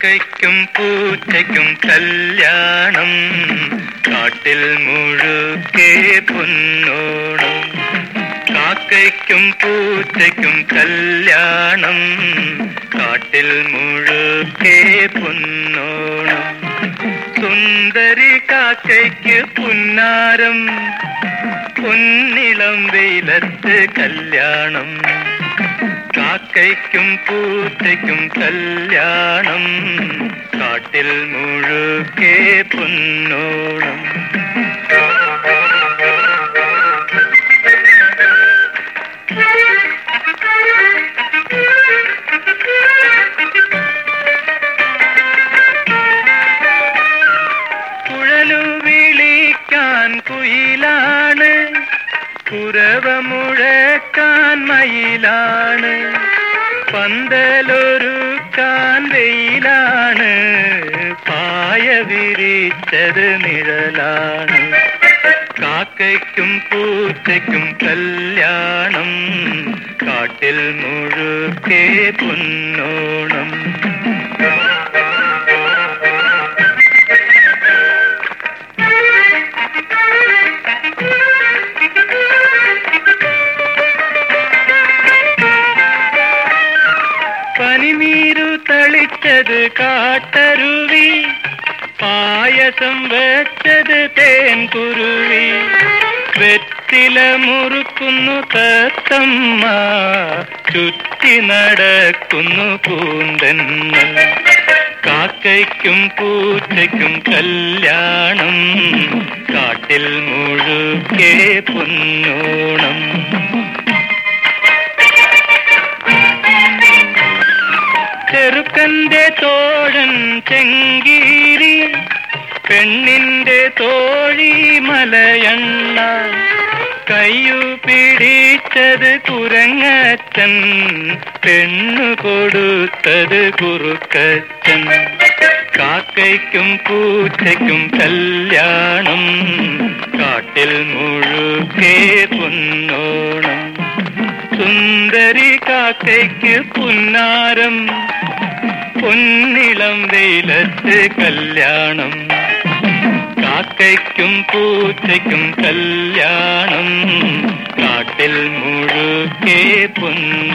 പൂച്ചയ്ക്കും കല്യാണം. കാട്ടിൽ മുഴുക്കെ പൊന്നോണം കാക്കയ്ക്കും പൂച്ചയ്ക്കും കല്യാണം. കാട്ടിൽ മുഴുക്കെ പൊന്നോണം സുന്ദരി കാക്കയ്ക്ക് പുന്നാരം. പൊന്നിളം വെയിലത്ത് കല്യാണം. കാക്കയ്ക്കും പൂച്ചയ്ക്കും കല്യാണം കാട്ടിൽ മുഴുക്കെ പൊന്നോണം കുഴലു വിളിക്കാൻ മുഴക്കാൻ മയിലാണ്. പന്തലൊരുക്കാൻ വെയിലാണ് പായ വിരിച്ചത് നിഴലാണ്. കാക്കയ്ക്കും പൂച്ചയ്ക്കും കല്യാണം കാട്ടിൽ മുഴുക്കെ പൊന്നോണം. പനിനീരു തളിച്ചത് കാട്ടരുവി. പായസം വെച്ചത് തേൻ കുരുവി വെറ്റില മുറുക്കുന്നു തത്തമ്മ. ചുറ്റി നടക്കുന്നു പൂന്തെന്നൽ കാക്കയ്ക്കും പൂച്ചയ്ക്കും കല്യാണം. കാട്ടിൽ മുഴുക്കെ പൊന്നോണം. ചെറുക്കന്റെ തോഴൻ ചെങ്കീരി പെണ്ണിന്റെ തോഴി മലയണ്ണ. കയ്യു പിടിച്ചത് കുരങ്ങച്ചൻ പെണ്ണു കൊടുത്തത് കുറുക്കച്ചൻ. കാക്കയ്ക്കും പൂച്ചയ്ക്കും കല്യാണം കാട്ടിൽ മുഴുക്കെ പൊന്നോണം. സുന്ദരി കാക്കയ്ക്ക് പുന്നാരം പൊന്നിളം വെയിലത്ത് കല്യാണം കാക്കയ്ക്കും പൂച്ചയ്ക്കും കല്യാണം കാട്ടിൽ മുഴുക്കെ പൊന്നോണം